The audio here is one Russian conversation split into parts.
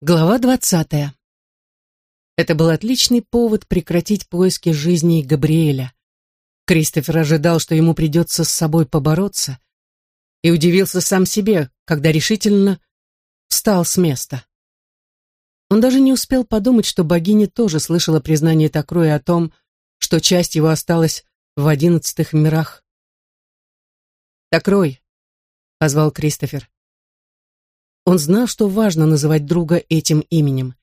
Глава двадцатая. Это был отличный повод прекратить поиски жизни Габриэля. Кристофер ожидал, что ему придется с собой побороться, и удивился сам себе, когда решительно встал с места. Он даже не успел подумать, что богиня тоже слышала признание Такроя о том, что часть его осталась в одиннадцатых мирах. «Такрой», — позвал Кристофер. Он знал, что важно называть друга этим именем.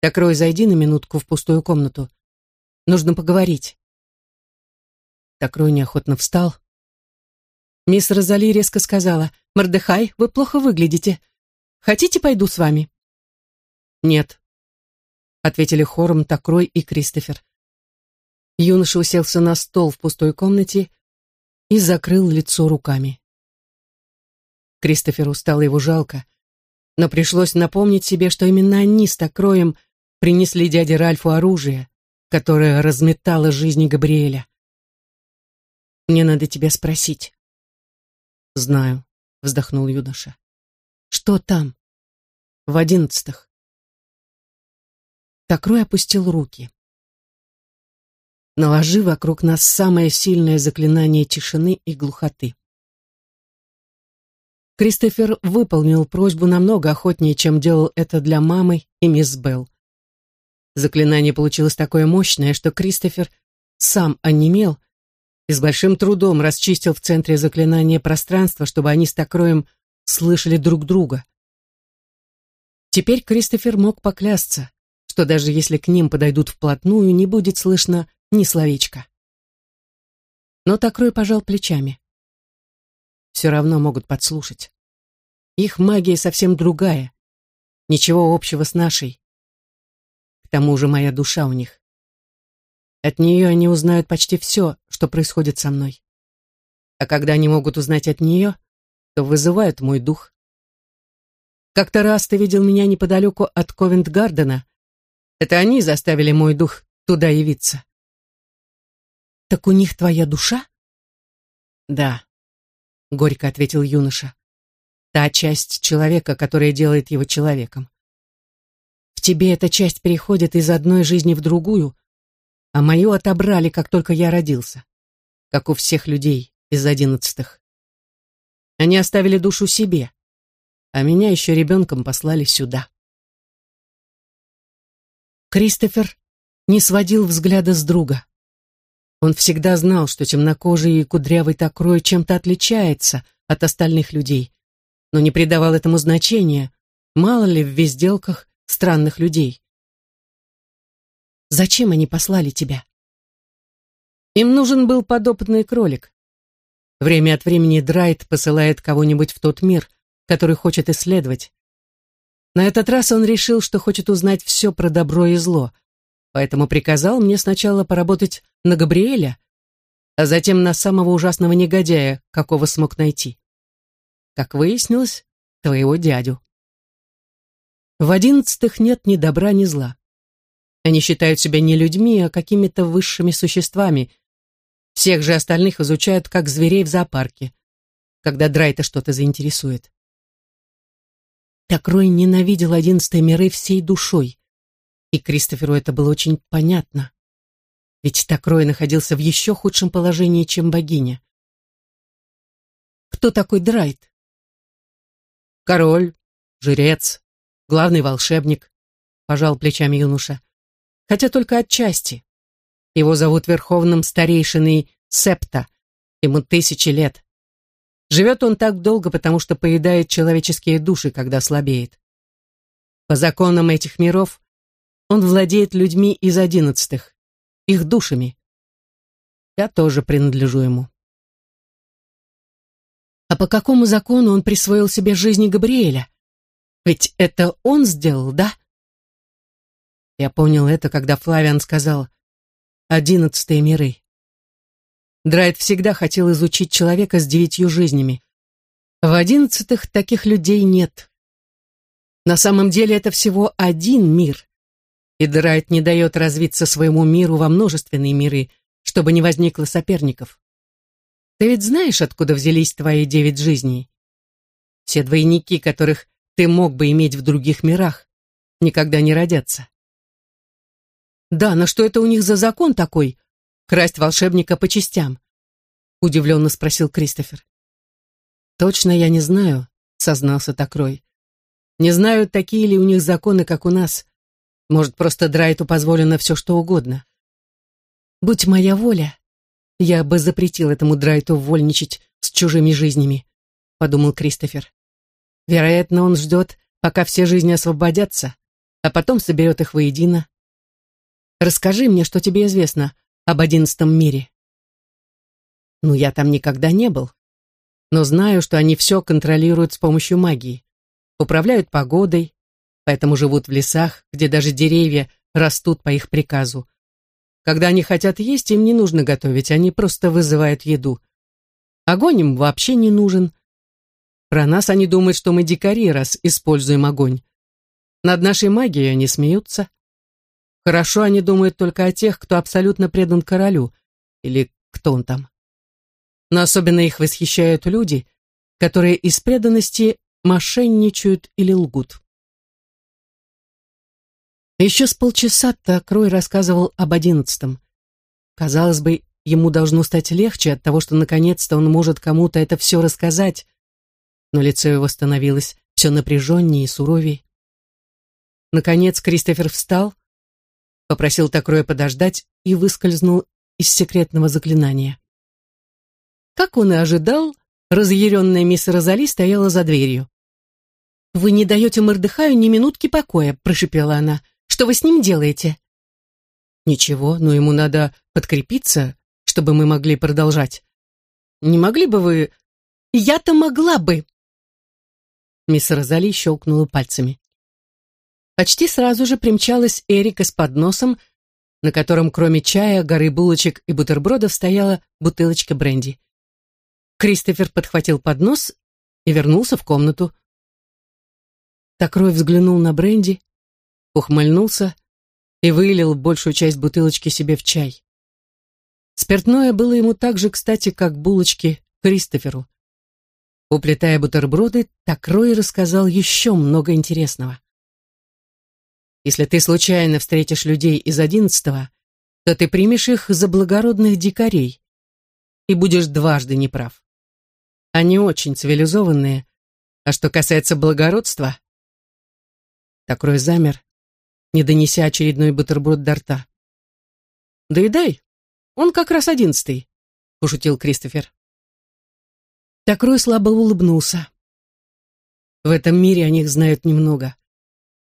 «Так, Рой, зайди на минутку в пустую комнату. Нужно поговорить». Так Рой неохотно встал. Мисс Розали резко сказала, «Мордехай, вы плохо выглядите. Хотите, пойду с вами?» «Нет», — ответили хором Такрой и Кристофер. Юноша уселся на стол в пустой комнате и закрыл лицо руками. Кристоферу стало его жалко, но пришлось напомнить себе, что именно они с Токроем принесли дяде Ральфу оружие, которое разметало жизни Габриэля. «Мне надо тебя спросить». «Знаю», — вздохнул юноша. «Что там?» «В одиннадцатых». Токрой опустил руки. «Наложи вокруг нас самое сильное заклинание тишины и глухоты». Кристофер выполнил просьбу намного охотнее, чем делал это для мамы и мисс Белл. Заклинание получилось такое мощное, что Кристофер сам онемел и с большим трудом расчистил в центре заклинания пространство, чтобы они с Токроем слышали друг друга. Теперь Кристофер мог поклясться, что даже если к ним подойдут вплотную, не будет слышно ни словечка. Но Токрой пожал плечами все равно могут подслушать. Их магия совсем другая, ничего общего с нашей. К тому же моя душа у них. От нее они узнают почти все, что происходит со мной. А когда они могут узнать от нее, то вызывают мой дух. Как-то раз ты видел меня неподалеку от Ковент-Гардена. Это они заставили мой дух туда явиться. Так у них твоя душа? Да горько ответил юноша. Та часть человека, которая делает его человеком. В тебе эта часть переходит из одной жизни в другую, а мою отобрали, как только я родился, как у всех людей из одиннадцатых. Они оставили душу себе, а меня еще ребенком послали сюда. Кристофер не сводил взгляда с друга. Он всегда знал, что темнокожий и кудрявый Такрой чем-то отличается от остальных людей, но не придавал этому значения, мало ли в везделках странных людей. «Зачем они послали тебя?» Им нужен был подопытный кролик. Время от времени Драйт посылает кого-нибудь в тот мир, который хочет исследовать. На этот раз он решил, что хочет узнать все про добро и зло, поэтому приказал мне сначала поработать на Габриэля, а затем на самого ужасного негодяя, какого смог найти. Как выяснилось, твоего дядю. В одиннадцатых нет ни добра, ни зла. Они считают себя не людьми, а какими-то высшими существами. Всех же остальных изучают как зверей в зоопарке, когда Драйта что-то заинтересует. Так Рой ненавидел одиннадцатые миры всей душой, и Кристоферу это было очень понятно. Ведь Такрой находился в еще худшем положении, чем богиня. Кто такой Драйт? Король, жрец, главный волшебник, пожал плечами юноша. Хотя только отчасти. Его зовут верховным старейшиной Септа. Ему тысячи лет. Живет он так долго, потому что поедает человеческие души, когда слабеет. По законам этих миров он владеет людьми из одиннадцатых их душами. Я тоже принадлежу ему. А по какому закону он присвоил себе жизни Габриэля? Ведь это он сделал, да? Я понял это, когда Флавиан сказал «одиннадцатые миры». Драйт всегда хотел изучить человека с девятью жизнями. В одиннадцатых таких людей нет. На самом деле это всего один мир, и Драйт не дает развиться своему миру во множественные миры, чтобы не возникло соперников. Ты ведь знаешь, откуда взялись твои девять жизней? Все двойники, которых ты мог бы иметь в других мирах, никогда не родятся. Да, но что это у них за закон такой? Красть волшебника по частям? Удивленно спросил Кристофер. Точно я не знаю, сознался Такрой. Не знаю, такие ли у них законы, как у нас. Может, просто Драйту позволено все, что угодно. Будь моя воля, я бы запретил этому Драйту вольничать с чужими жизнями, подумал Кристофер. Вероятно, он ждет, пока все жизни освободятся, а потом соберет их воедино. Расскажи мне, что тебе известно об одиннадцатом мире. Ну, я там никогда не был, но знаю, что они все контролируют с помощью магии, управляют погодой, поэтому живут в лесах, где даже деревья растут по их приказу. Когда они хотят есть, им не нужно готовить, они просто вызывают еду. Огонь им вообще не нужен. Про нас они думают, что мы дикари, раз используем огонь. Над нашей магией они смеются. Хорошо они думают только о тех, кто абсолютно предан королю, или кто он там. Но особенно их восхищают люди, которые из преданности мошенничают или лгут. Еще с полчаса Крой рассказывал об одиннадцатом. Казалось бы, ему должно стать легче от того, что наконец-то он может кому-то это все рассказать, но лицо его становилось все напряженнее и суровее. Наконец Кристофер встал, попросил Такроя подождать и выскользнул из секретного заклинания. Как он и ожидал, разъяренная мисс Розали стояла за дверью. «Вы не даете Мордыхаю ни минутки покоя», — прошипела она. «Что вы с ним делаете?» «Ничего, но ему надо подкрепиться, чтобы мы могли продолжать. Не могли бы вы...» «Я-то могла бы!» Мисс Розали щелкнула пальцами. Почти сразу же примчалась Эрика с подносом, на котором кроме чая, горы булочек и бутербродов стояла бутылочка бренди. Кристофер подхватил поднос и вернулся в комнату. Такрой взглянул на бренди, ухмыльнулся и вылил большую часть бутылочки себе в чай. Спиртное было ему так же кстати, как булочки Кристоферу. Уплетая бутерброды, Такрой рассказал еще много интересного. Если ты случайно встретишь людей из одиннадцатого, то ты примешь их за благородных дикарей и будешь дважды неправ. Они очень цивилизованные, а что касается благородства... Такой замер, не донеся очередной бутерброд до рта. «Доедай, он как раз одиннадцатый», — пошутил Кристофер. Такрой слабо улыбнулся. В этом мире о них знают немного.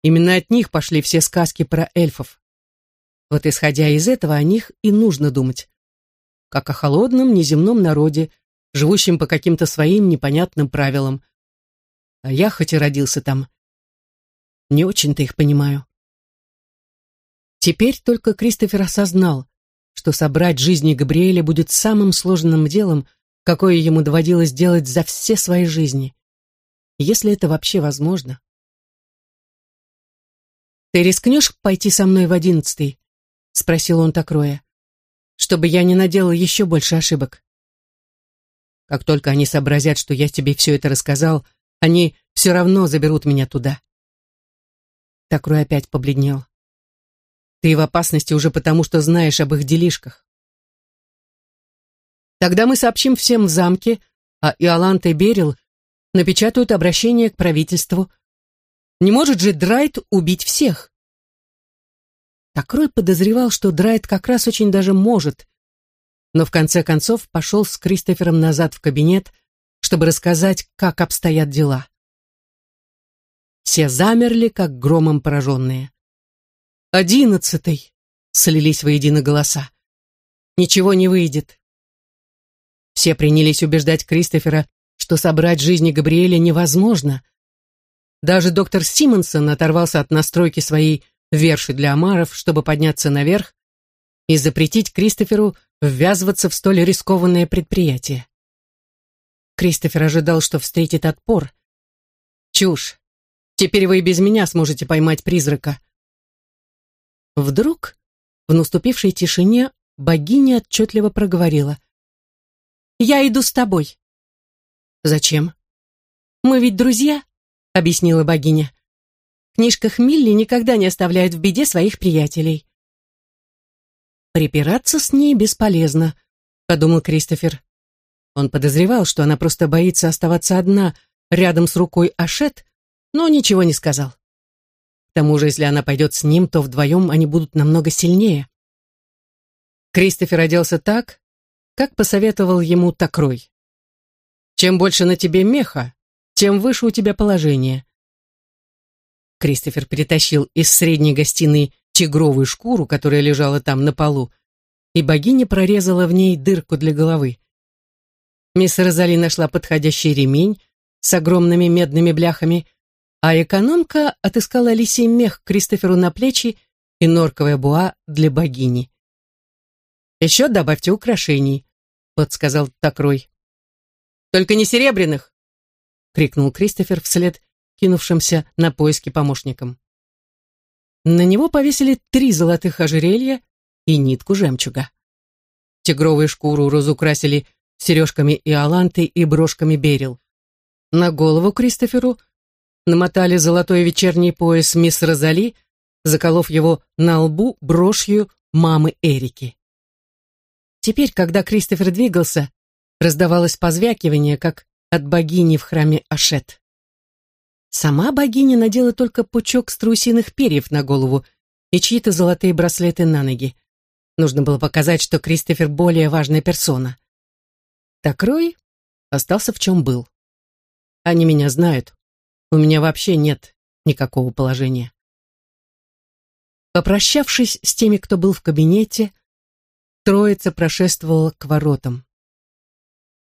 Именно от них пошли все сказки про эльфов. Вот исходя из этого, о них и нужно думать. Как о холодном, неземном народе, живущем по каким-то своим непонятным правилам. А я, хоть и родился там, не очень-то их понимаю. Теперь только Кристофер осознал, что собрать жизни Габриэля будет самым сложным делом, какое ему доводилось делать за все свои жизни. Если это вообще возможно. «Ты рискнешь пойти со мной в одиннадцатый?» — спросил он Такроя. «Чтобы я не наделал еще больше ошибок». «Как только они сообразят, что я тебе все это рассказал, они все равно заберут меня туда». Такрой опять побледнел. «Ты в опасности уже потому, что знаешь об их делишках». «Тогда мы сообщим всем в замке, а Иолант и Берил напечатают обращение к правительству», не может же Драйт убить всех? Такрой подозревал, что Драйт как раз очень даже может, но в конце концов пошел с Кристофером назад в кабинет, чтобы рассказать, как обстоят дела. Все замерли, как громом пораженные. «Одиннадцатый!» — слились воедино голоса. «Ничего не выйдет». Все принялись убеждать Кристофера, что собрать жизни Габриэля невозможно — даже доктор Симонсон оторвался от настройки своей верши для омаров, чтобы подняться наверх и запретить Кристоферу ввязываться в столь рискованное предприятие. Кристофер ожидал, что встретит отпор. «Чушь! Теперь вы и без меня сможете поймать призрака». Вдруг, в наступившей тишине, богиня отчетливо проговорила. «Я иду с тобой». «Зачем?» «Мы ведь друзья», объяснила богиня. В книжках Милли никогда не оставляют в беде своих приятелей. Припираться с ней бесполезно, подумал Кристофер. Он подозревал, что она просто боится оставаться одна рядом с рукой Ашет, но ничего не сказал. К тому же, если она пойдет с ним, то вдвоем они будут намного сильнее. Кристофер оделся так, как посоветовал ему Такрой. «Чем больше на тебе меха, тем выше у тебя положение». Кристофер перетащил из средней гостиной тигровую шкуру, которая лежала там на полу, и богиня прорезала в ней дырку для головы. Мисс Розали нашла подходящий ремень с огромными медными бляхами, а экономка отыскала лисий мех Кристоферу на плечи и норковая буа для богини. «Еще добавьте украшений», — подсказал Такрой. «Только не серебряных!» — крикнул Кристофер вслед кинувшимся на поиски помощникам. На него повесили три золотых ожерелья и нитку жемчуга. Тигровую шкуру разукрасили сережками и аланты и брошками берил. На голову Кристоферу намотали золотой вечерний пояс мисс Розали, заколов его на лбу брошью мамы Эрики. Теперь, когда Кристофер двигался, раздавалось позвякивание, как от богини в храме Ашет. Сама богиня надела только пучок страусиных перьев на голову и чьи-то золотые браслеты на ноги. Нужно было показать, что Кристофер более важная персона. Так Рой остался в чем был. Они меня знают. У меня вообще нет никакого положения. Попрощавшись с теми, кто был в кабинете, троица прошествовала к воротам.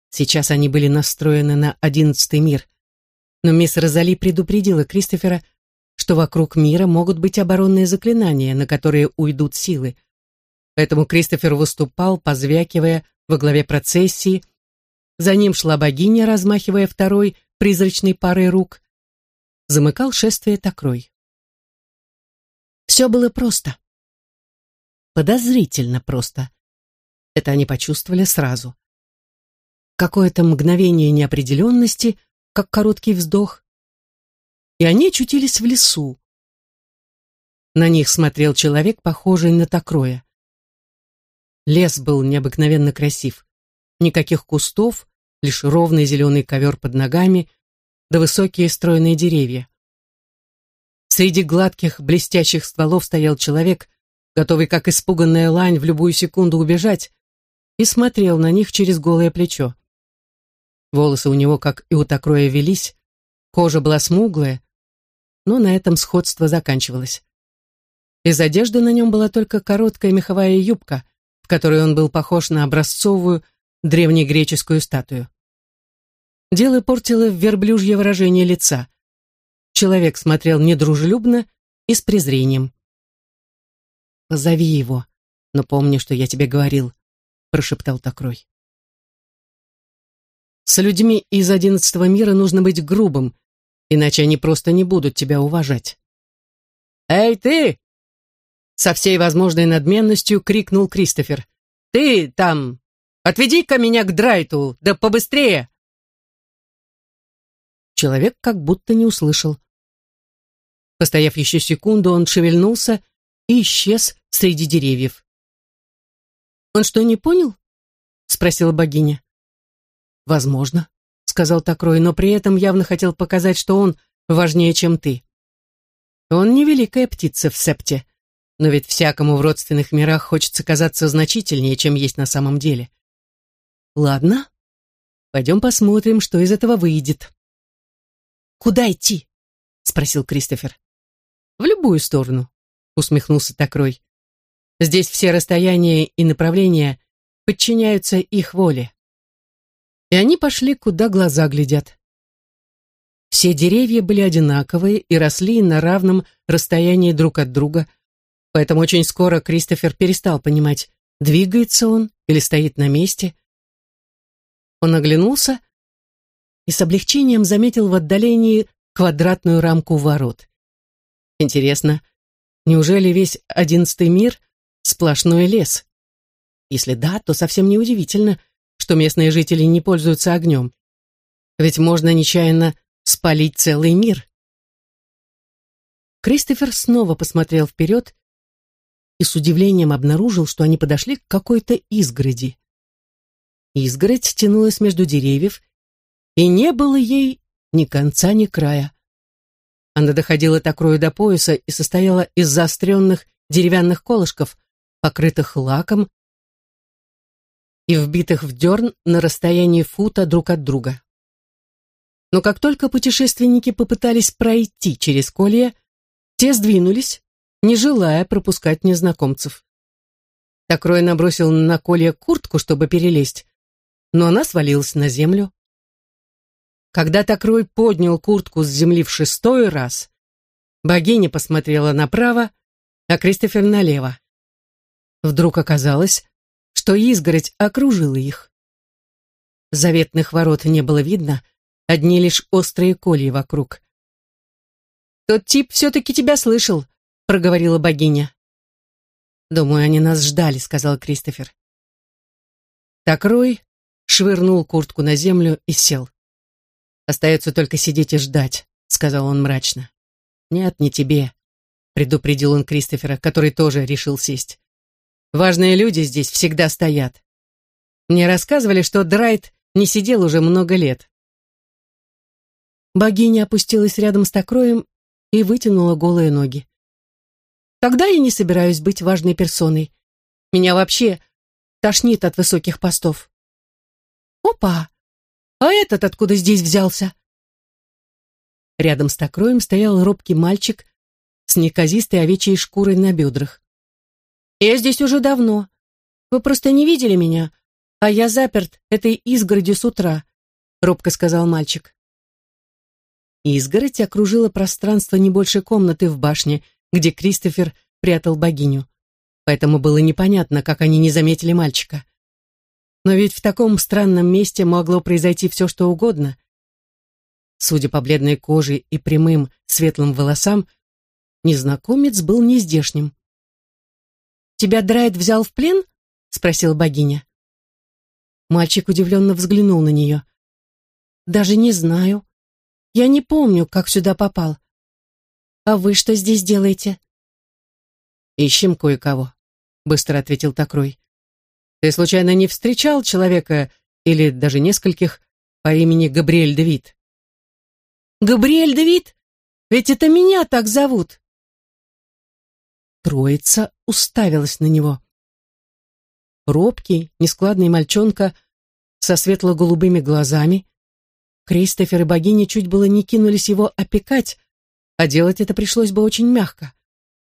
Сейчас они были настроены на одиннадцатый мир, но мисс Розали предупредила Кристофера, что вокруг мира могут быть оборонные заклинания, на которые уйдут силы. Поэтому Кристофер выступал, позвякивая во главе процессии, за ним шла богиня, размахивая второй призрачной парой рук. Замыкал шествие Такрой. Все было просто. Подозрительно просто. Это они почувствовали сразу. Какое-то мгновение неопределенности, как короткий вздох, и они очутились в лесу. На них смотрел человек, похожий на Такроя. Лес был необыкновенно красив. Никаких кустов, лишь ровный зеленый ковер под ногами, да высокие стройные деревья. Среди гладких, блестящих стволов стоял человек, готовый, как испуганная лань, в любую секунду убежать, и смотрел на них через голое плечо. Волосы у него, как и у Такроя, велись, кожа была смуглая, но на этом сходство заканчивалось. Из одежды на нем была только короткая меховая юбка, в которой он был похож на образцовую, древнегреческую статую. Дело портило верблюжье выражение лица. Человек смотрел недружелюбно и с презрением. «Позови его, но помни, что я тебе говорил», — прошептал Такрой. «С людьми из одиннадцатого мира нужно быть грубым, иначе они просто не будут тебя уважать». «Эй, ты!» Со всей возможной надменностью крикнул Кристофер. «Ты там, Отведи-ка меня к Драйту, да побыстрее!» Человек как будто не услышал. Постояв еще секунду, он шевельнулся и исчез среди деревьев. «Он что, не понял?» — спросила богиня. «Возможно», — сказал Такрой, но при этом явно хотел показать, что он важнее, чем ты. Он не великая птица в септе, но ведь всякому в родственных мирах хочется казаться значительнее, чем есть на самом деле. Ладно, пойдем посмотрим, что из этого выйдет. Куда идти? Спросил Кристофер. В любую сторону, усмехнулся Такрой. Здесь все расстояния и направления подчиняются их воле. И они пошли, куда глаза глядят. Все деревья были одинаковые и росли на равном расстоянии друг от друга, поэтому очень скоро Кристофер перестал понимать, двигается он или стоит на месте, он оглянулся и с облегчением заметил в отдалении квадратную рамку ворот. Интересно, неужели весь одиннадцатый мир — сплошной лес? Если да, то совсем неудивительно, что местные жители не пользуются огнем. Ведь можно нечаянно спалить целый мир. Кристофер снова посмотрел вперед и с удивлением обнаружил, что они подошли к какой-то изгороди. Изгородь тянулась между деревьев, и не было ей ни конца, ни края. Она доходила так рою до пояса и состояла из заостренных деревянных колышков, покрытых лаком и вбитых в дерн на расстоянии фута друг от друга. Но как только путешественники попытались пройти через колье, те сдвинулись, не желая пропускать незнакомцев. Такрой набросил на колье куртку, чтобы перелезть, но она свалилась на землю. Когда Такрой поднял куртку с земли в шестой раз, богиня посмотрела направо, а Кристофер налево. Вдруг оказалось, что изгородь окружила их. Заветных ворот не было видно, одни лишь острые колья вокруг. «Тот тип все-таки тебя слышал», — проговорила богиня. «Думаю, они нас ждали», — сказал Кристофер. Так Рой швырнул куртку на землю и сел. «Остается только сидеть и ждать», — сказал он мрачно. «Нет, не тебе», — предупредил он Кристофера, который тоже решил сесть. «Важные люди здесь всегда стоят. Мне рассказывали, что Драйт не сидел уже много лет». Богиня опустилась рядом с Токроем и вытянула голые ноги. «Тогда я не собираюсь быть важной персоной. Меня вообще тошнит от высоких постов». «Опа! А этот откуда здесь взялся?» Рядом с Токроем стоял робкий мальчик с неказистой овечьей шкурой на бедрах. «Я здесь уже давно. Вы просто не видели меня, а я заперт этой изгородью с утра», — робко сказал мальчик. Изгородь окружила пространство не больше комнаты в башне, где Кристофер прятал богиню. Поэтому было непонятно, как они не заметили мальчика. Но ведь в таком странном месте могло произойти все, что угодно. Судя по бледной коже и прямым светлым волосам, незнакомец был нездешним. «Тебя Драйд взял в плен?» — спросила богиня. Мальчик удивленно взглянул на нее. «Даже не знаю. Я не помню, как сюда попал. А вы что здесь делаете?» «Ищем кое-кого», — быстро ответил Такрой. Ты случайно не встречал человека или даже нескольких по имени Габриэль Девит? Габриэль Девит? Ведь это меня так зовут. Троица уставилась на него. Робкий, нескладный мальчонка со светло-голубыми глазами. Кристофер и богиня чуть было не кинулись его опекать, а делать это пришлось бы очень мягко.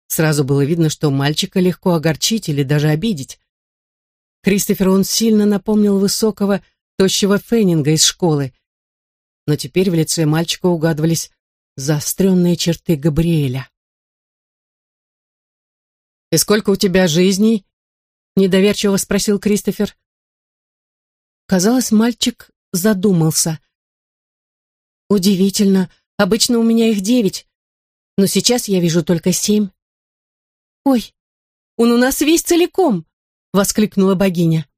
Сразу было видно, что мальчика легко огорчить или даже обидеть. Кристофер он сильно напомнил высокого, тощего Феннинга из школы. Но теперь в лице мальчика угадывались заостренные черты Габриэля. «И сколько у тебя жизней?» — недоверчиво спросил Кристофер. Казалось, мальчик задумался. «Удивительно. Обычно у меня их девять, но сейчас я вижу только семь». «Ой, он у нас весь целиком!» Воскликнула богиня.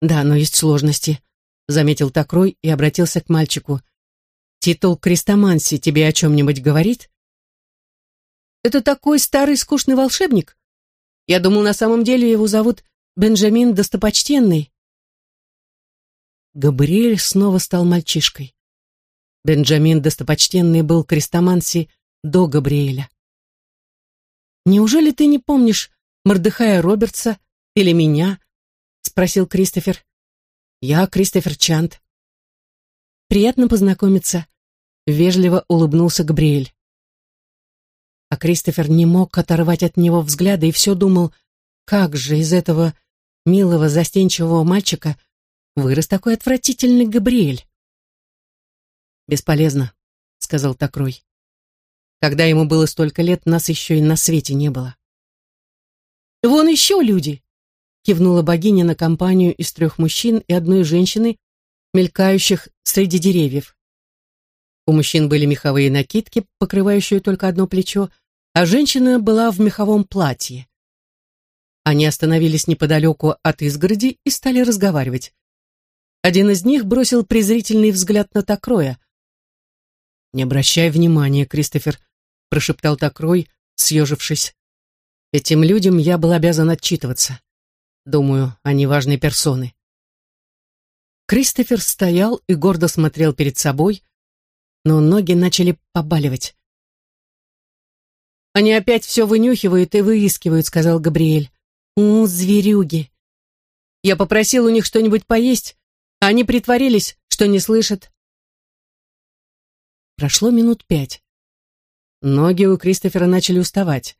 Да, но есть сложности, заметил Такрой и обратился к мальчику. Титул крестоманси тебе о чем-нибудь говорит? Это такой старый скучный волшебник? Я думал, на самом деле его зовут Бенджамин Достопочтенный. Габриэль снова стал мальчишкой. Бенджамин Достопочтенный был крестоманси до Габриэля. «Неужели ты не помнишь Мордыхая Робертса или меня?» — спросил Кристофер. «Я Кристофер Чант». «Приятно познакомиться», — вежливо улыбнулся Габриэль. А Кристофер не мог оторвать от него взгляда и все думал, как же из этого милого застенчивого мальчика вырос такой отвратительный Габриэль. «Бесполезно», — сказал Такрой. «Когда ему было столько лет, нас еще и на свете не было». «Вон еще люди!» кивнула богиня на компанию из трех мужчин и одной женщины, мелькающих среди деревьев. У мужчин были меховые накидки, покрывающие только одно плечо, а женщина была в меховом платье. Они остановились неподалеку от изгороди и стали разговаривать. Один из них бросил презрительный взгляд на Токроя. «Не обращай внимания, Кристофер. прошептал Такрой, съежившись. «Этим людям я был обязан отчитываться. Думаю, они важные персоны». Кристофер стоял и гордо смотрел перед собой, но ноги начали побаливать. «Они опять все вынюхивают и выискивают», — сказал Габриэль. «У, зверюги!» Я попросил у них что-нибудь поесть, а они притворились, что не слышат. Прошло минут пять. Ноги у Кристофера начали уставать.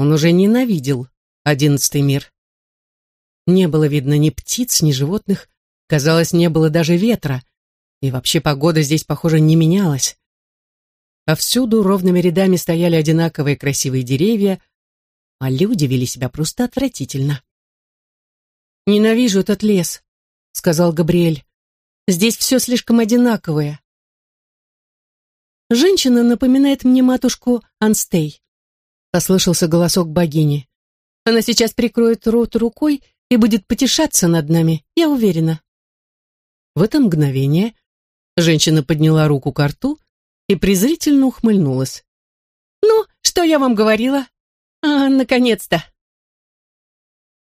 Он уже ненавидел одиннадцатый мир. Не было видно ни птиц, ни животных, казалось, не было даже ветра, и вообще погода здесь, похоже, не менялась. Повсюду ровными рядами стояли одинаковые красивые деревья, а люди вели себя просто отвратительно. «Ненавижу этот лес», — сказал Габриэль. «Здесь все слишком одинаковое». «Женщина напоминает мне матушку Анстей», — послышался голосок богини. «Она сейчас прикроет рот рукой и будет потешаться над нами, я уверена». В это мгновение женщина подняла руку к рту и презрительно ухмыльнулась. «Ну, что я вам говорила? А, наконец-то!»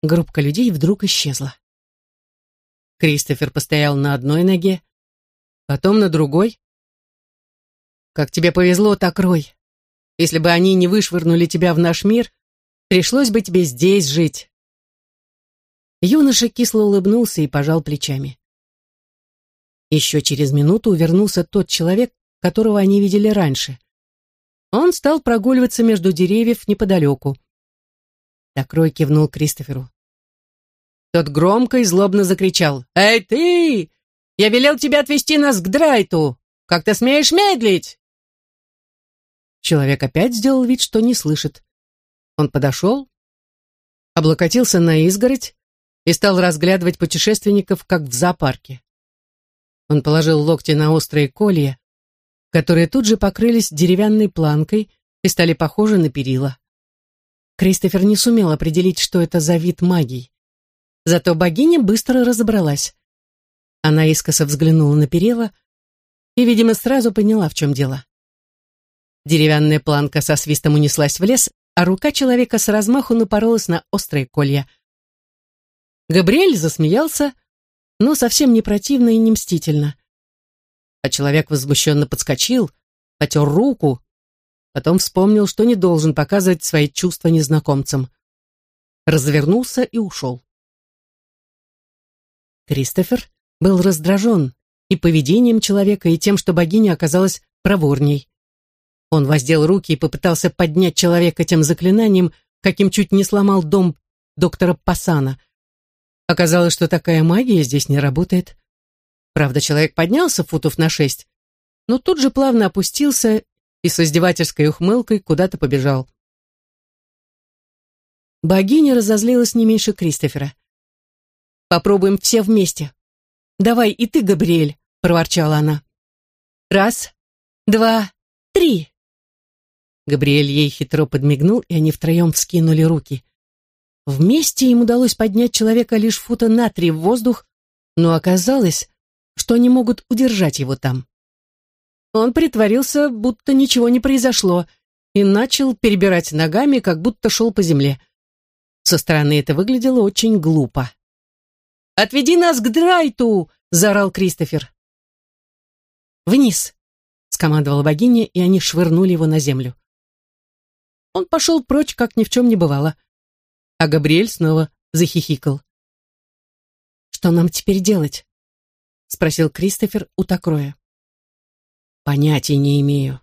Группка людей вдруг исчезла. Кристофер постоял на одной ноге, потом на другой. «Как тебе повезло, так Рой. Если бы они не вышвырнули тебя в наш мир, пришлось бы тебе здесь жить». Юноша кисло улыбнулся и пожал плечами. Еще через минуту вернулся тот человек, которого они видели раньше. Он стал прогуливаться между деревьев неподалеку. Такрой кивнул Кристоферу. Тот громко и злобно закричал. «Эй, ты! Я велел тебе отвезти нас к Драйту! Как ты смеешь медлить?» Человек опять сделал вид, что не слышит. Он подошел, облокотился на изгородь и стал разглядывать путешественников, как в зоопарке. Он положил локти на острые колья, которые тут же покрылись деревянной планкой и стали похожи на перила. Кристофер не сумел определить, что это за вид магии. Зато богиня быстро разобралась. Она искоса взглянула на перила и, видимо, сразу поняла, в чем дело. Деревянная планка со свистом унеслась в лес, а рука человека с размаху напоролась на острые колья. Габриэль засмеялся, но совсем не противно и не мстительно а человек возмущенно подскочил, потер руку, потом вспомнил, что не должен показывать свои чувства незнакомцам. Развернулся и ушел. Кристофер был раздражен и поведением человека, и тем, что богиня оказалась проворней. Он воздел руки и попытался поднять человека тем заклинанием, каким чуть не сломал дом доктора Пасана. Оказалось, что такая магия здесь не работает. Правда, человек поднялся футов на шесть, но тут же плавно опустился и с издевательской ухмылкой куда-то побежал. Богиня разозлилась не меньше Кристофера. «Попробуем все вместе. Давай и ты, Габриэль», — проворчала она. «Раз, два, три». Габриэль ей хитро подмигнул, и они втроем вскинули руки. Вместе им удалось поднять человека лишь фута на три в воздух, но оказалось, что они могут удержать его там. Он притворился, будто ничего не произошло, и начал перебирать ногами, как будто шел по земле. Со стороны это выглядело очень глупо. «Отведи нас к Драйту!» — заорал Кристофер. «Вниз!» — скомандовала богиня, и они швырнули его на землю. Он пошел прочь, как ни в чем не бывало. А Габриэль снова захихикал. «Что нам теперь делать?» — спросил Кристофер у Такроя. «Понятия не имею.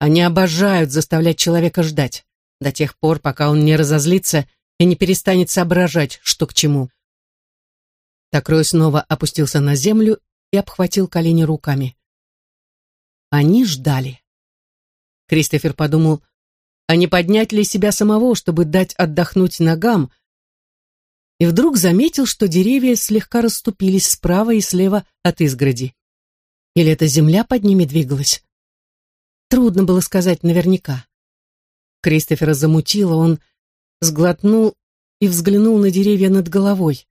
Они обожают заставлять человека ждать, до тех пор, пока он не разозлится и не перестанет соображать, что к чему». Такрой снова опустился на землю и обхватил колени руками. Они ждали. Кристофер подумал, а не поднять ли себя самого, чтобы дать отдохнуть ногам, и вдруг заметил, что деревья слегка расступились справа и слева от изгороди. Или эта земля под ними двигалась? Трудно было сказать наверняка. Кристофера замутило, он сглотнул и взглянул на деревья над головой.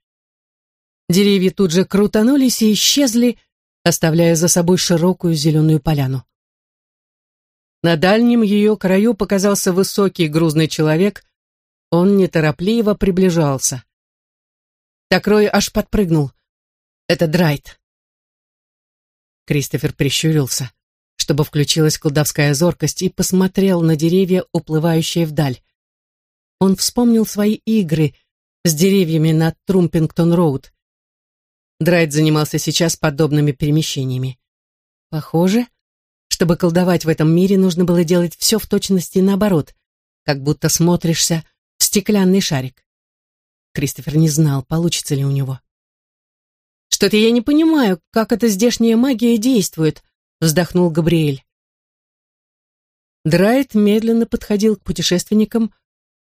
Деревья тут же крутанулись и исчезли, оставляя за собой широкую зеленую поляну. На дальнем ее краю показался высокий грузный человек. Он неторопливо приближался. Такрой аж подпрыгнул. «Это Драйт». Кристофер прищурился, чтобы включилась колдовская зоркость, и посмотрел на деревья, уплывающие вдаль. Он вспомнил свои игры с деревьями на Трумпингтон-роуд. Драйт занимался сейчас подобными перемещениями. Похоже, чтобы колдовать в этом мире, нужно было делать все в точности наоборот, как будто смотришься в стеклянный шарик. Кристофер не знал, получится ли у него. «Что-то я не понимаю, как эта здешняя магия действует», — вздохнул Габриэль. Драйт медленно подходил к путешественникам,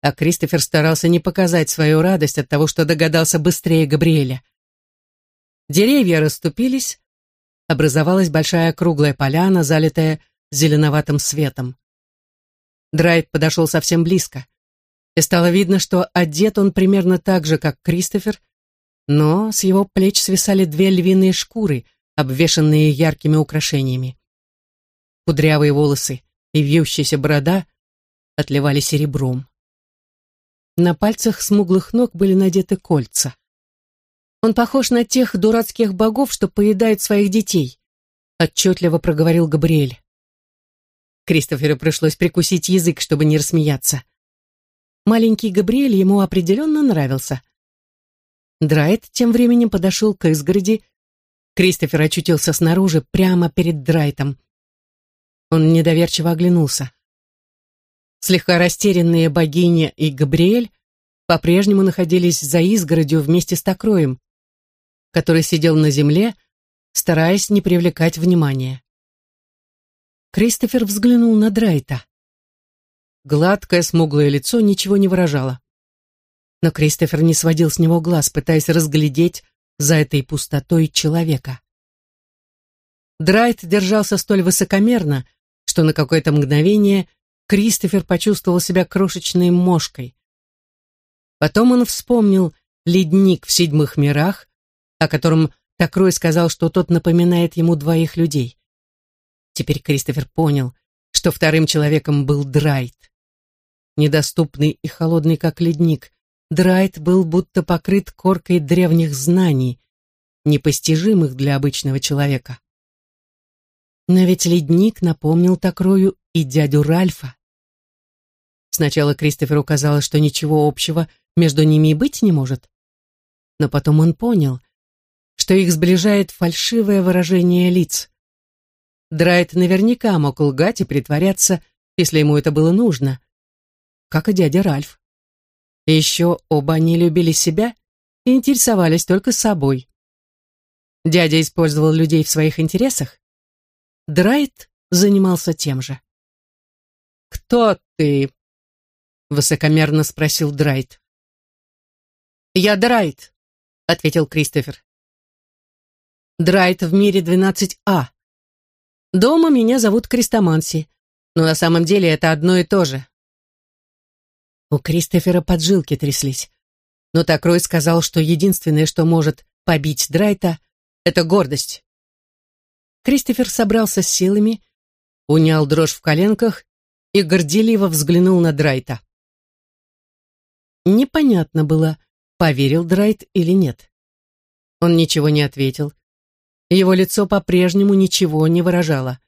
а Кристофер старался не показать свою радость от того, что догадался быстрее Габриэля. Деревья расступились, образовалась большая круглая поляна, залитая зеленоватым светом. Драйт подошел совсем близко, и стало видно, что одет он примерно так же, как Кристофер, но с его плеч свисали две львиные шкуры, обвешанные яркими украшениями. Кудрявые волосы и вьющаяся борода отливали серебром. На пальцах смуглых ног были надеты кольца. Он похож на тех дурацких богов, что поедают своих детей, отчетливо проговорил Габриэль. Кристоферу пришлось прикусить язык, чтобы не рассмеяться. Маленький Габриэль ему определенно нравился. Драйт тем временем подошел к изгороди. Кристофер очутился снаружи, прямо перед Драйтом. Он недоверчиво оглянулся. Слегка растерянные богиня и Габриэль по-прежнему находились за изгородью вместе с Токроем, который сидел на земле, стараясь не привлекать внимания. Кристофер взглянул на Драйта. Гладкое, смуглое лицо ничего не выражало. Но Кристофер не сводил с него глаз, пытаясь разглядеть за этой пустотой человека. Драйт держался столь высокомерно, что на какое-то мгновение Кристофер почувствовал себя крошечной мошкой. Потом он вспомнил ледник в седьмых мирах, о котором Такрой сказал, что тот напоминает ему двоих людей. Теперь Кристофер понял, что вторым человеком был Драйт. Недоступный и холодный, как ледник, Драйт был будто покрыт коркой древних знаний, непостижимых для обычного человека. Но ведь ледник напомнил Такрою и дядю Ральфа. Сначала Кристоферу казалось, что ничего общего между ними и быть не может. Но потом он понял, что их сближает фальшивое выражение лиц. Драйт наверняка мог лгать и притворяться, если ему это было нужно, как и дядя Ральф. Еще оба они любили себя и интересовались только собой. Дядя использовал людей в своих интересах. Драйт занимался тем же. «Кто ты?» высокомерно спросил Драйт. «Я Драйт», — ответил Кристофер. «Драйт в мире 12А. Дома меня зовут Крестоманси, но на самом деле это одно и то же». У Кристофера поджилки тряслись. Но Такрой сказал, что единственное, что может побить Драйта, это гордость. Кристофер собрался с силами, унял дрожь в коленках и горделиво взглянул на Драйта. Непонятно было, поверил Драйт или нет. Он ничего не ответил. Его лицо по-прежнему ничего не выражало.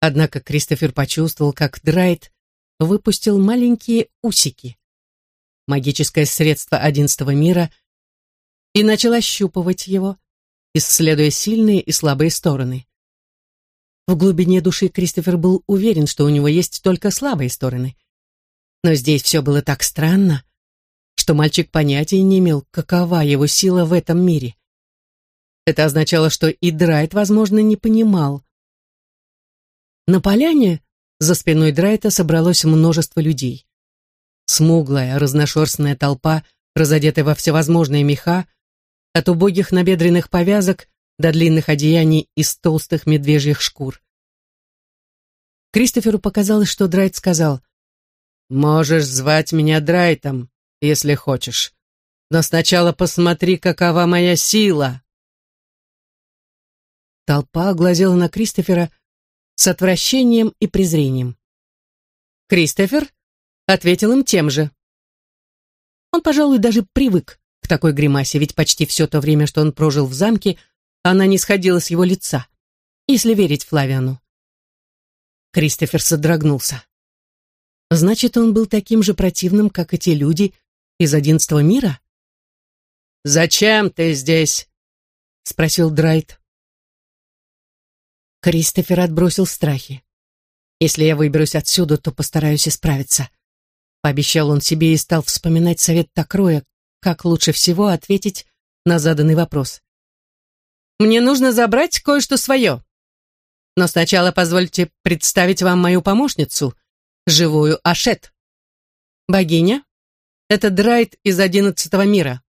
Однако Кристофер почувствовал, как Драйт выпустил маленькие усики, магическое средство одиннадцатого мира, и начал ощупывать его, исследуя сильные и слабые стороны. В глубине души Кристофер был уверен, что у него есть только слабые стороны. Но здесь все было так странно, что мальчик понятия не имел, какова его сила в этом мире. Это означало, что и Драйт, возможно, не понимал. На поляне за спиной Драйта собралось множество людей. Смуглая, разношерстная толпа, разодетая во всевозможные меха, от убогих набедренных повязок до длинных одеяний из толстых медвежьих шкур. Кристоферу показалось, что Драйт сказал — Можешь звать меня Драйтом, если хочешь. Но сначала посмотри, какова моя сила. Толпа глазела на Кристофера, с отвращением и презрением. Кристофер ответил им тем же. Он, пожалуй, даже привык к такой гримасе, ведь почти все то время, что он прожил в замке, она не сходила с его лица, если верить Флавиану. Кристофер содрогнулся. Значит, он был таким же противным, как и те люди из одиннадцатого мира? «Зачем ты здесь?» — спросил Драйт. Кристофер отбросил страхи. «Если я выберусь отсюда, то постараюсь исправиться», — пообещал он себе и стал вспоминать совет Такроя, как лучше всего ответить на заданный вопрос. «Мне нужно забрать кое-что свое. Но сначала позвольте представить вам мою помощницу, живую Ашет. Богиня, это Драйт из одиннадцатого мира».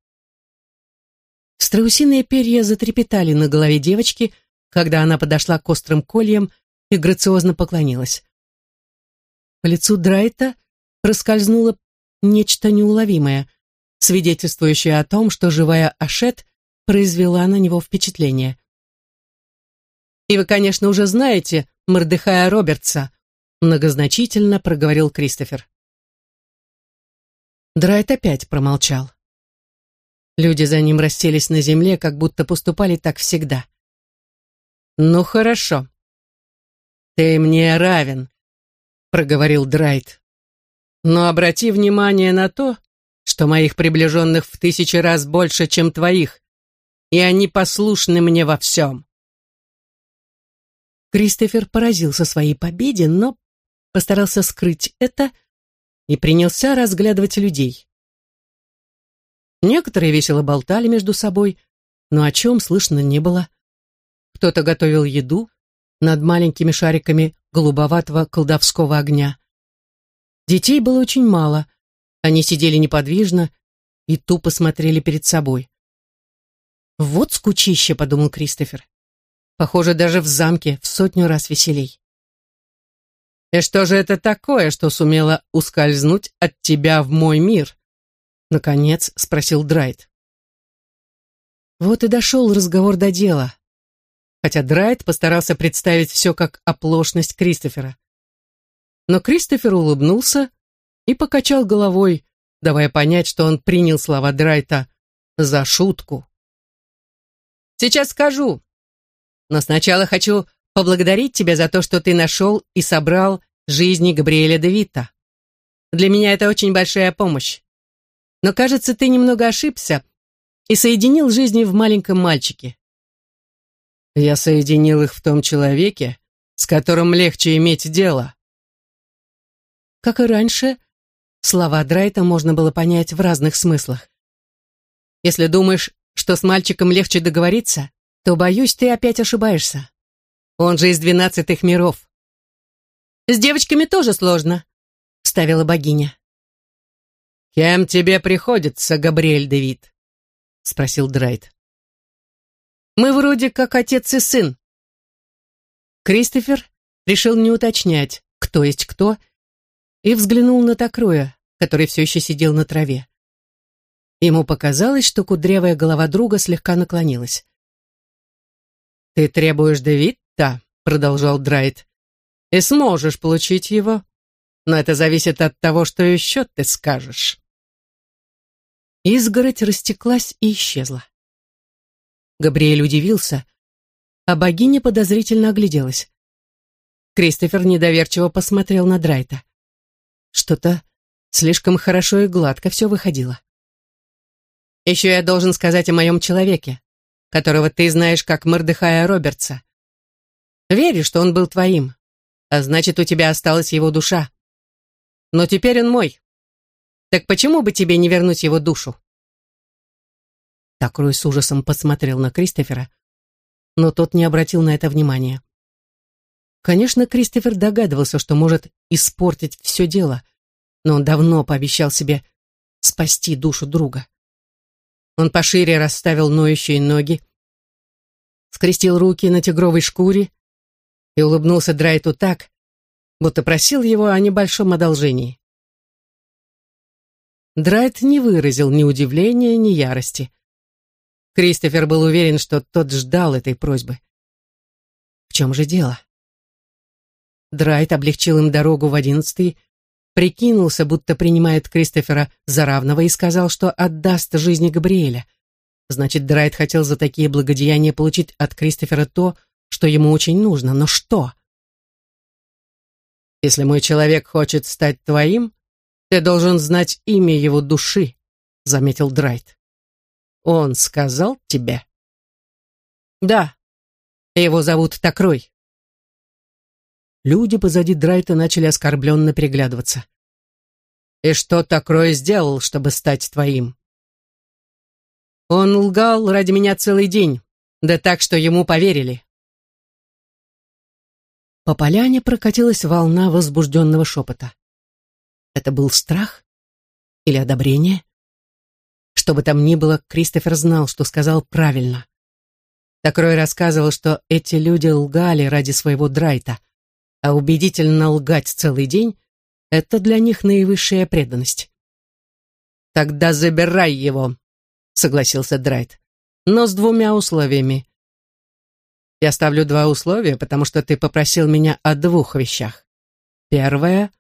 Страусиные перья затрепетали на голове девочки, когда она подошла к острым кольям и грациозно поклонилась. По лицу Драйта проскользнуло нечто неуловимое, свидетельствующее о том, что живая Ашет произвела на него впечатление. «И вы, конечно, уже знаете Мордыхая Робертса», многозначительно проговорил Кристофер. Драйт опять промолчал. Люди за ним расселись на земле, как будто поступали так всегда. «Ну хорошо. Ты мне равен», — проговорил Драйт. «Но обрати внимание на то, что моих приближенных в тысячи раз больше, чем твоих, и они послушны мне во всем». Кристофер поразился своей победе, но постарался скрыть это и принялся разглядывать людей. Некоторые весело болтали между собой, но о чем слышно не было. Кто-то готовил еду над маленькими шариками голубоватого колдовского огня. Детей было очень мало, они сидели неподвижно и тупо смотрели перед собой. «Вот скучище», — подумал Кристофер. «Похоже, даже в замке в сотню раз веселей». «И что же это такое, что сумело ускользнуть от тебя в мой мир?» Наконец спросил Драйт. Вот и дошел разговор до дела. Хотя Драйт постарался представить все как оплошность Кристофера. Но Кристофер улыбнулся и покачал головой, давая понять, что он принял слова Драйта за шутку. «Сейчас скажу, но сначала хочу поблагодарить тебя за то, что ты нашел и собрал жизни Габриэля Девита. Для меня это очень большая помощь. Но, кажется, ты немного ошибся и соединил жизни в маленьком мальчике. Я соединил их в том человеке, с которым легче иметь дело. Как и раньше, слова Драйта можно было понять в разных смыслах. Если думаешь, что с мальчиком легче договориться, то, боюсь, ты опять ошибаешься. Он же из двенадцатых миров. С девочками тоже сложно, вставила богиня. «Кем тебе приходится, Габриэль Девид?» — спросил Драйт. «Мы вроде как отец и сын». Кристофер решил не уточнять, кто есть кто, и взглянул на Токроя, который все еще сидел на траве. Ему показалось, что кудрявая голова друга слегка наклонилась. «Ты требуешь Девитта?» — продолжал Драйт. «И сможешь получить его, но это зависит от того, что еще ты скажешь». Изгородь растеклась и исчезла. Габриэль удивился, а богиня подозрительно огляделась. Кристофер недоверчиво посмотрел на Драйта. Что-то слишком хорошо и гладко все выходило. «Еще я должен сказать о моем человеке, которого ты знаешь как Мордыхая Робертса. Верю, что он был твоим, а значит, у тебя осталась его душа. Но теперь он мой. Так почему бы тебе не вернуть его душу? Такрой с ужасом посмотрел на Кристофера, но тот не обратил на это внимания. Конечно, Кристофер догадывался, что может испортить все дело, но он давно пообещал себе спасти душу друга. Он пошире расставил ноющие ноги, скрестил руки на тигровой шкуре и улыбнулся Драйту так, будто просил его о небольшом одолжении. Драйт не выразил ни удивления, ни ярости. Кристофер был уверен, что тот ждал этой просьбы. В чем же дело? Драйт облегчил им дорогу в одиннадцатый, прикинулся, будто принимает Кристофера за равного и сказал, что отдаст жизни Габриэля. Значит, Драйт хотел за такие благодеяния получить от Кристофера то, что ему очень нужно. Но что? Если мой человек хочет стать твоим, ты должен знать имя его души, заметил Драйт. Он сказал тебе? Да. Его зовут Такрой. Люди позади Драйта начали оскорбленно переглядываться. «И что Такрой сделал, чтобы стать твоим?» «Он лгал ради меня целый день, да так, что ему поверили. По поляне прокатилась волна возбужденного шепота. Это был страх или одобрение? Что бы там ни было, Кристофер знал, что сказал правильно. Такрой рассказывал, что эти люди лгали ради своего Драйта, а убедительно лгать целый день — это для них наивысшая преданность. «Тогда забирай его», — согласился Драйт, — «но с двумя условиями. Я ставлю два условия, потому что ты попросил меня о двух вещах. Первое.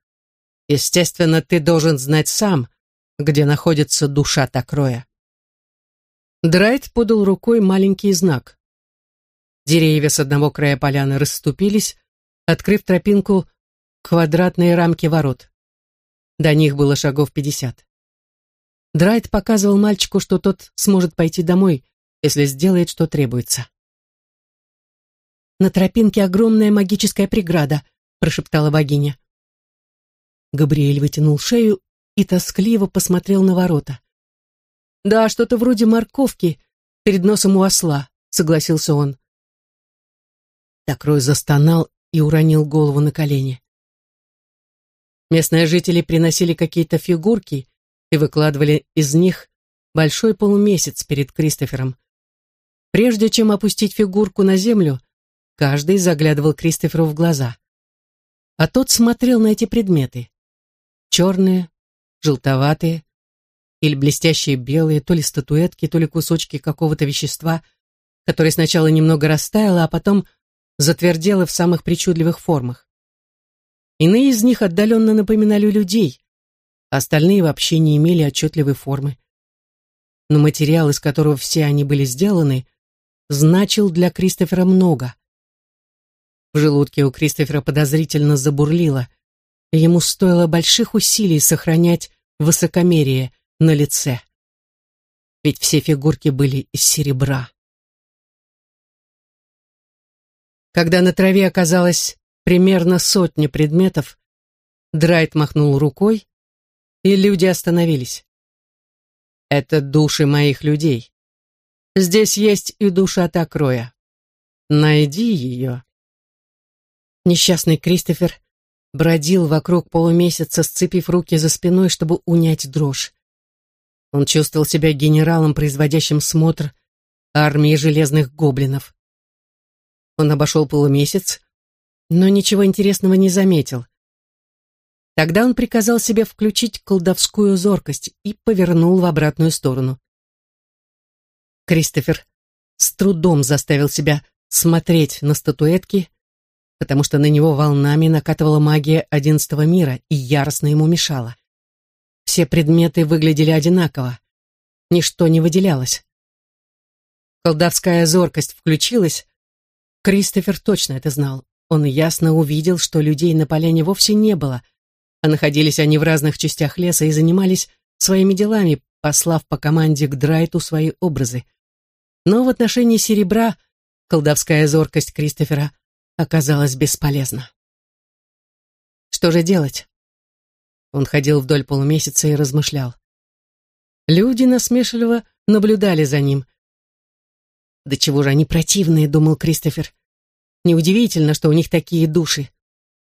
Естественно, ты должен знать сам, где находится душа Такроя. Драйт подал рукой маленький знак. Деревья с одного края поляны расступились, открыв тропинку квадратные рамки ворот. До них было шагов пятьдесят. Драйт показывал мальчику, что тот сможет пойти домой, если сделает, что требуется. На тропинке огромная магическая преграда», — прошептала богиня. Габриэль вытянул шею и тоскливо посмотрел на ворота. «Да, что-то вроде морковки перед носом у осла», — согласился он. Такрой застонал и уронил голову на колени. Местные жители приносили какие-то фигурки и выкладывали из них большой полумесяц перед Кристофером. Прежде чем опустить фигурку на землю, Каждый заглядывал Кристоферу в глаза. А тот смотрел на эти предметы. Черные, желтоватые, или блестящие белые, то ли статуэтки, то ли кусочки какого-то вещества, которое сначала немного растаяло, а потом затвердело в самых причудливых формах. Иные из них отдаленно напоминали людей, остальные вообще не имели отчетливой формы. Но материал, из которого все они были сделаны, значил для Кристофера много. В желудке у Кристофера подозрительно забурлило, ему стоило больших усилий сохранять высокомерие на лице. Ведь все фигурки были из серебра. Когда на траве оказалось примерно сотня предметов, Драйт махнул рукой, и люди остановились. «Это души моих людей. Здесь есть и душа Такроя. Найди ее Несчастный Кристофер бродил вокруг полумесяца, сцепив руки за спиной, чтобы унять дрожь. Он чувствовал себя генералом, производящим смотр армии железных гоблинов. Он обошел полумесяц, но ничего интересного не заметил. Тогда он приказал себе включить колдовскую зоркость и повернул в обратную сторону. Кристофер с трудом заставил себя смотреть на статуэтки, потому что на него волнами накатывала магия одиннадцатого мира и яростно ему мешала. Все предметы выглядели одинаково. Ничто не выделялось. Колдовская зоркость включилась. Кристофер точно это знал. Он ясно увидел, что людей на поляне вовсе не было, а находились они в разных частях леса и занимались своими делами, послав по команде к Драйту свои образы. Но в отношении серебра колдовская зоркость Кристофера оказалось бесполезно. Что же делать? Он ходил вдоль полумесяца и размышлял. Люди насмешливо наблюдали за ним. «Да чего же они противные», — думал Кристофер. «Неудивительно, что у них такие души.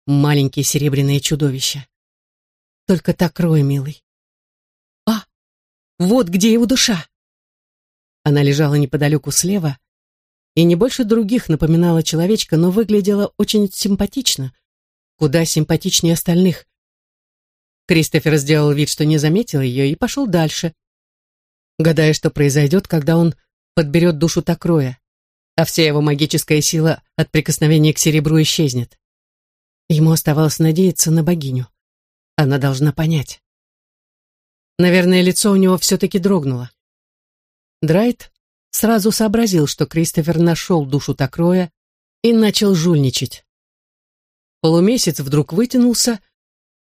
Маленькие серебряные чудовища. Только так рой, милый». «А, вот где его душа!» Она лежала неподалеку слева, и не больше других напоминала человечка, но выглядела очень симпатично, куда симпатичнее остальных. Кристофер сделал вид, что не заметил ее, и пошел дальше, гадая, что произойдет, когда он подберет душу Такроя, а вся его магическая сила от прикосновения к серебру исчезнет. Ему оставалось надеяться на богиню. Она должна понять. Наверное, лицо у него все-таки дрогнуло. Драйт сразу сообразил, что Кристофер нашел душу Такроя и начал жульничать. Полумесяц вдруг вытянулся,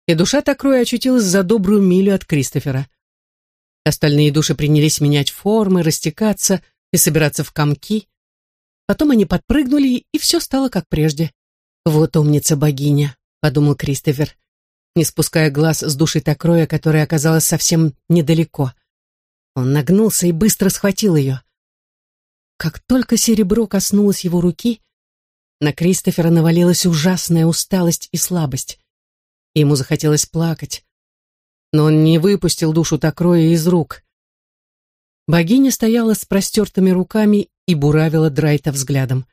и душа Такроя очутилась за добрую милю от Кристофера. Остальные души принялись менять формы, растекаться и собираться в комки. Потом они подпрыгнули, и все стало как прежде. «Вот умница богиня», — подумал Кристофер, не спуская глаз с души Такроя, которая оказалась совсем недалеко. Он нагнулся и быстро схватил ее. Как только серебро коснулось его руки, на Кристофера навалилась ужасная усталость и слабость. Ему захотелось плакать, но он не выпустил душу Такроя из рук. Богиня стояла с простертыми руками и буравила Драйта взглядом.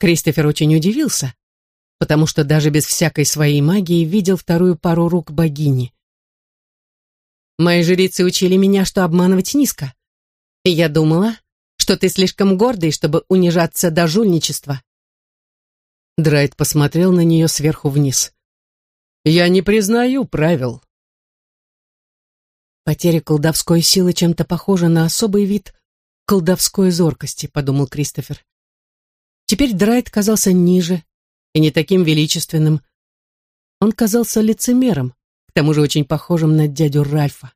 Кристофер очень удивился, потому что даже без всякой своей магии видел вторую пару рук богини. «Мои жрицы учили меня, что обманывать низко. И я думала, что ты слишком гордый, чтобы унижаться до жульничества». Драйт посмотрел на нее сверху вниз. «Я не признаю правил», Потеря колдовской силы чем-то похожа на особый вид колдовской зоркости, подумал Кристофер. Теперь Драйт казался ниже и не таким величественным. Он казался лицемером, к тому же очень похожим на дядю Ральфа.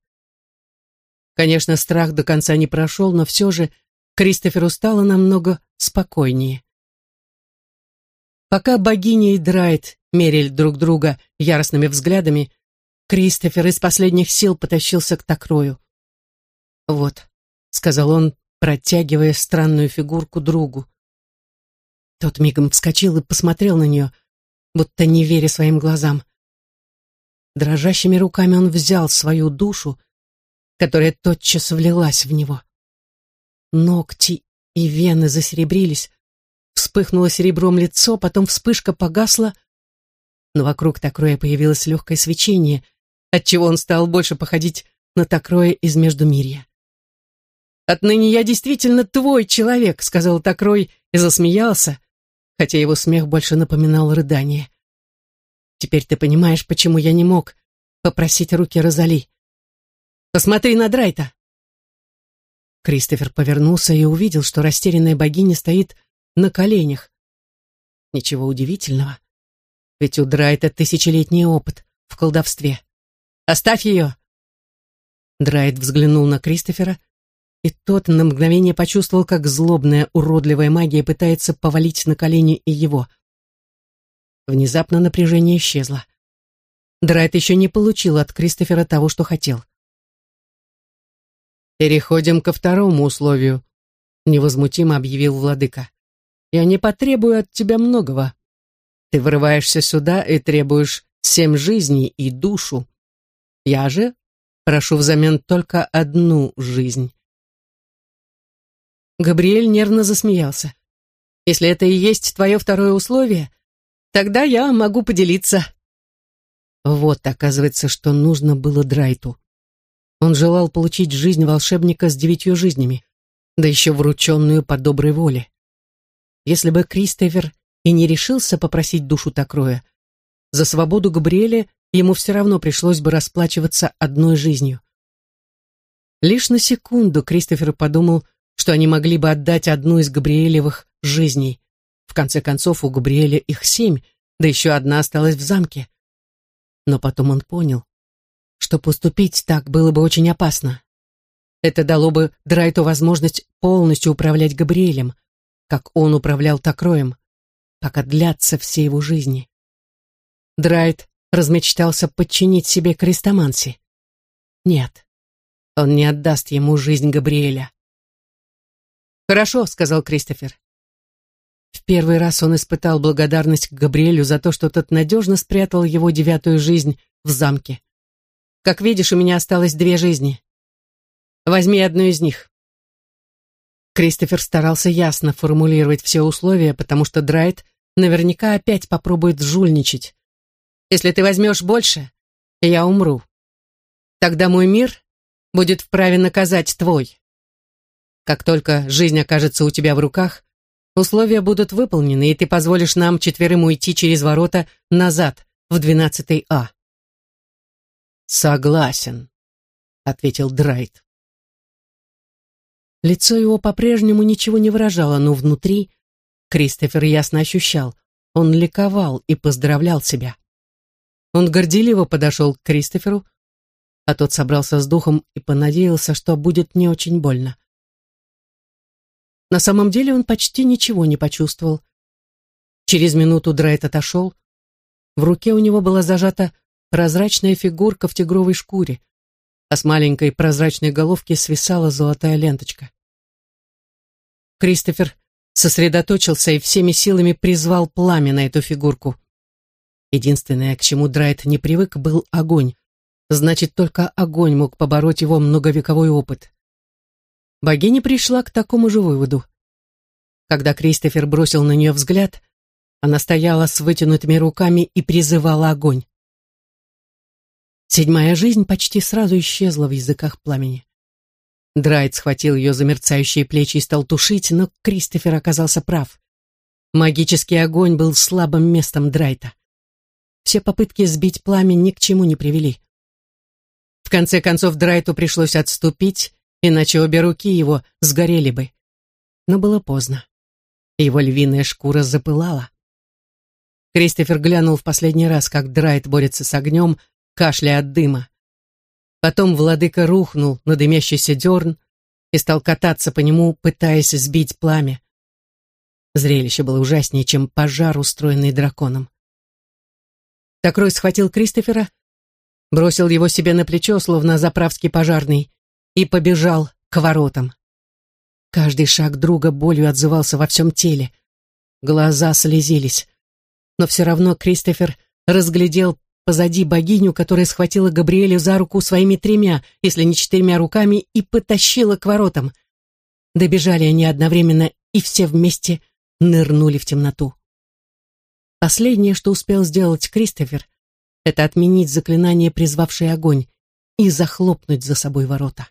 Конечно, страх до конца не прошел, но все же Кристоферу стало намного спокойнее. Пока богиня и Драйт мерили друг друга яростными взглядами, Кристофер из последних сил потащился к Такрою. «Вот», — сказал он, протягивая странную фигурку другу. Тот мигом вскочил и посмотрел на нее, будто не веря своим глазам. Дрожащими руками он взял свою душу, которая тотчас влилась в него. Ногти и вены засеребрились, вспыхнуло серебром лицо, потом вспышка погасла, но вокруг Такроя появилось легкое свечение — отчего он стал больше походить на Такроя из Междумирья. «Отныне я действительно твой человек», — сказал Такрой и засмеялся, хотя его смех больше напоминал рыдание. «Теперь ты понимаешь, почему я не мог попросить руки Розали. Посмотри на Драйта!» Кристофер повернулся и увидел, что растерянная богиня стоит на коленях. Ничего удивительного, ведь у Драйта тысячелетний опыт в колдовстве. Оставь ее!» Драйт взглянул на Кристофера, и тот на мгновение почувствовал, как злобная, уродливая магия пытается повалить на колени и его. Внезапно напряжение исчезло. Драйт еще не получил от Кристофера того, что хотел. «Переходим ко второму условию», — невозмутимо объявил владыка. «Я не потребую от тебя многого. Ты вырываешься сюда и требуешь семь жизней и душу. Я же прошу взамен только одну жизнь. Габриэль нервно засмеялся. Если это и есть твое второе условие, тогда я могу поделиться. Вот, оказывается, что нужно было Драйту. Он желал получить жизнь волшебника с девятью жизнями, да еще врученную по доброй воле. Если бы Кристофер и не решился попросить душу Такроя, за свободу Габриэля ему все равно пришлось бы расплачиваться одной жизнью. Лишь на секунду Кристофер подумал, что они могли бы отдать одну из Габриэлевых жизней. В конце концов, у Габриэля их семь, да еще одна осталась в замке. Но потом он понял, что поступить так было бы очень опасно. Это дало бы Драйту возможность полностью управлять Габриэлем, как он управлял Такроем, пока длятся все его жизни. Драйт размечтался подчинить себе крестоманси. Нет, он не отдаст ему жизнь Габриэля. «Хорошо», — сказал Кристофер. В первый раз он испытал благодарность к Габриэлю за то, что тот надежно спрятал его девятую жизнь в замке. «Как видишь, у меня осталось две жизни. Возьми одну из них». Кристофер старался ясно формулировать все условия, потому что Драйт наверняка опять попробует жульничать. Если ты возьмешь больше, я умру. Тогда мой мир будет вправе наказать твой. Как только жизнь окажется у тебя в руках, Условия будут выполнены, и ты позволишь нам четверым уйти через ворота назад, в двенадцатый А. Согласен, ответил Драйт. Лицо его по-прежнему ничего не выражало, но внутри Кристофер ясно ощущал, он ликовал и поздравлял себя. Он горделиво подошел к Кристоферу, а тот собрался с духом и понадеялся, что будет не очень больно. На самом деле он почти ничего не почувствовал. Через минуту Драйт отошел. В руке у него была зажата прозрачная фигурка в тигровой шкуре, а с маленькой прозрачной головки свисала золотая ленточка. Кристофер сосредоточился и всеми силами призвал пламя на эту фигурку. Единственное, к чему Драйт не привык, был огонь. Значит, только огонь мог побороть его многовековой опыт. Богиня пришла к такому же выводу. Когда Кристофер бросил на нее взгляд, она стояла с вытянутыми руками и призывала огонь. Седьмая жизнь почти сразу исчезла в языках пламени. Драйт схватил ее за мерцающие плечи и стал тушить, но Кристофер оказался прав. Магический огонь был слабым местом Драйта. Все попытки сбить пламя ни к чему не привели. В конце концов Драйту пришлось отступить, иначе обе руки его сгорели бы. Но было поздно. Его львиная шкура запылала. Кристофер глянул в последний раз, как Драйт борется с огнем, кашляя от дыма. Потом владыка рухнул на дымящийся дерн и стал кататься по нему, пытаясь сбить пламя. Зрелище было ужаснее, чем пожар, устроенный драконом. Такрой схватил Кристофера, бросил его себе на плечо, словно заправский пожарный, и побежал к воротам. Каждый шаг друга болью отзывался во всем теле. Глаза слезились. Но все равно Кристофер разглядел позади богиню, которая схватила Габриэлю за руку своими тремя, если не четырьмя руками, и потащила к воротам. Добежали они одновременно, и все вместе нырнули в темноту. Последнее, что успел сделать Кристофер, это отменить заклинание, призвавшее огонь, и захлопнуть за собой ворота.